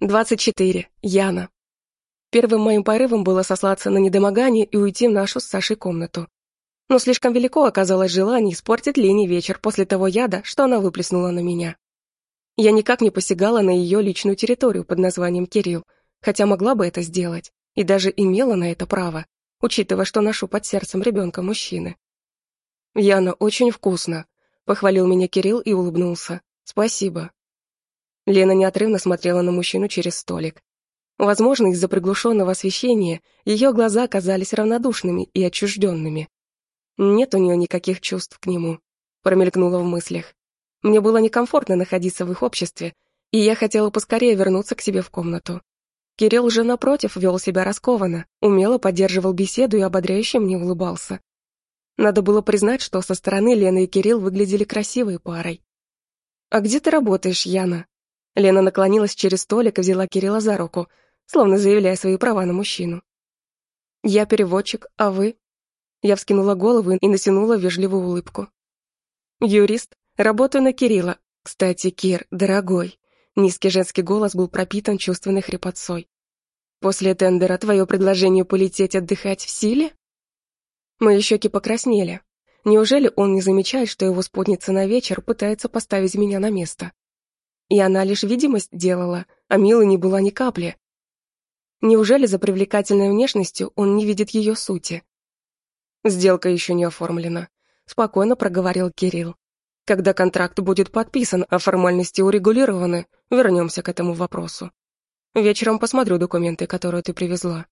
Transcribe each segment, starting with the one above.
Двадцать четыре. Яна. Первым моим порывом было сослаться на недомогание и уйти в нашу с Сашей комнату. Но слишком велико оказалось желание испортить Лене вечер после того яда, что она выплеснула на меня. Я никак не посягала на ее личную территорию под названием Кирилл, хотя могла бы это сделать, и даже имела на это право, учитывая, что ношу под сердцем ребенка мужчины. «Яна, очень вкусно», — похвалил меня Кирилл и улыбнулся. «Спасибо». Лена неотрывно смотрела на мужчину через столик. Возможно, из-за приглушенного освещения ее глаза казались равнодушными и отчужденными. Нет у нее никаких чувств к нему, промелькнуло в мыслях. Мне было некомфортно находиться в их обществе, и я хотела поскорее вернуться к себе в комнату. Кирилл же, напротив, вел себя раскованно, умело поддерживал беседу и ободряюще мне улыбался. Надо было признать, что со стороны Лена и Кирилл выглядели красивой парой. «А где ты работаешь, Яна?» Лена наклонилась через столик и взяла Кирилла за руку, словно заявляя свои права на мужчину. «Я переводчик, а вы?» Я вскинула голову и натянула вежливую улыбку. «Юрист, работаю на Кирилла. Кстати, Кир, дорогой». Низкий женский голос был пропитан чувственной хрипотцой. «После тендера твое предложение полететь отдыхать в силе?» Мои щеки покраснели. Неужели он не замечает, что его спутница на вечер пытается поставить меня на место? И она лишь видимость делала, а Милы не была ни капли. Неужели за привлекательной внешностью он не видит ее сути? Сделка еще не оформлена. Спокойно проговорил Кирилл. Когда контракт будет подписан, а формальности урегулированы, вернемся к этому вопросу. Вечером посмотрю документы, которые ты привезла.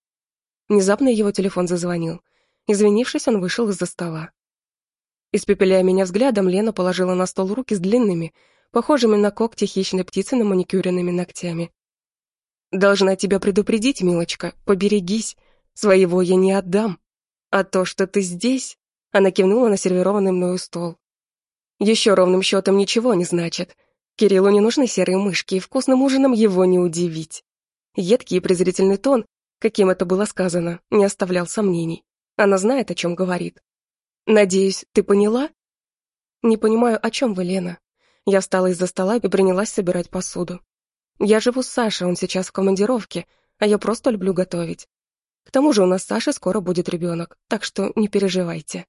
Внезапно его телефон зазвонил. Извинившись, он вышел из-за стола. Испепеляя меня взглядом, Лена положила на стол руки с длинными, похожими на когти хищной птицы на маникюренными ногтями. «Должна тебя предупредить, милочка, поберегись, своего я не отдам. А то, что ты здесь...» Она кивнула на сервированный мною стол. «Еще ровным счетом ничего не значит. Кириллу не нужны серые мышки, и вкусным ужином его не удивить». Едкий и презрительный тон, каким это было сказано, не оставлял сомнений. Она знает, о чем говорит. «Надеюсь, ты поняла?» «Не понимаю, о чем вы, Лена?» Я встала из-за стола и принялась собирать посуду. Я живу с Сашей, он сейчас в командировке, а я просто люблю готовить. К тому же у нас с Сашей скоро будет ребенок, так что не переживайте.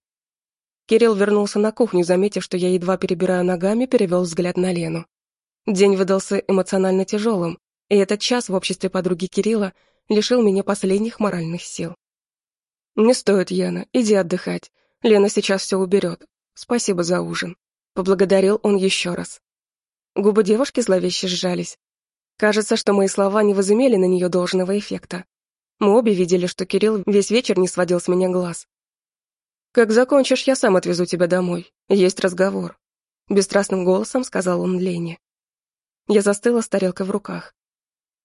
Кирилл вернулся на кухню, заметив, что я едва перебираю ногами, перевел взгляд на Лену. День выдался эмоционально тяжелым, и этот час в обществе подруги Кирилла лишил меня последних моральных сил. «Не стоит, Яна, иди отдыхать. Лена сейчас все уберет. Спасибо за ужин». Поблагодарил он еще раз. Губы девушки зловеще сжались. Кажется, что мои слова не возымели на нее должного эффекта. Мы обе видели, что Кирилл весь вечер не сводил с меня глаз. «Как закончишь, я сам отвезу тебя домой. Есть разговор», — бесстрастным голосом сказал он Лене. Я застыла с тарелкой в руках.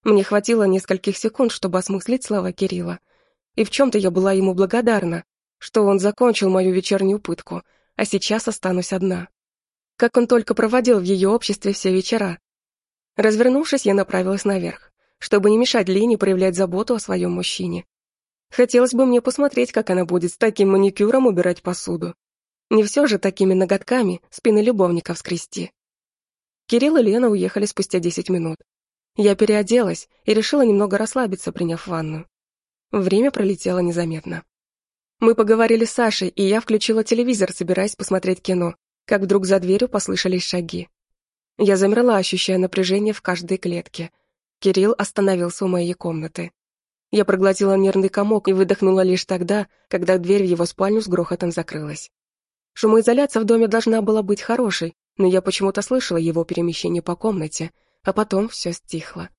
Мне хватило нескольких секунд, чтобы осмыслить слова Кирилла. И в чем-то я была ему благодарна, что он закончил мою вечернюю пытку, а сейчас останусь одна как он только проводил в ее обществе все вечера. Развернувшись, я направилась наверх, чтобы не мешать Лене проявлять заботу о своем мужчине. Хотелось бы мне посмотреть, как она будет с таким маникюром убирать посуду. Не все же такими ноготками спины любовников скрести. Кирилл и Лена уехали спустя десять минут. Я переоделась и решила немного расслабиться, приняв ванну. Время пролетело незаметно. Мы поговорили с Сашей, и я включила телевизор, собираясь посмотреть кино, как вдруг за дверью послышались шаги. Я замерла, ощущая напряжение в каждой клетке. Кирилл остановился у моей комнаты. Я проглотила нервный комок и выдохнула лишь тогда, когда дверь в его спальню с грохотом закрылась. Шумоизоляция в доме должна была быть хорошей, но я почему-то слышала его перемещение по комнате, а потом все стихло.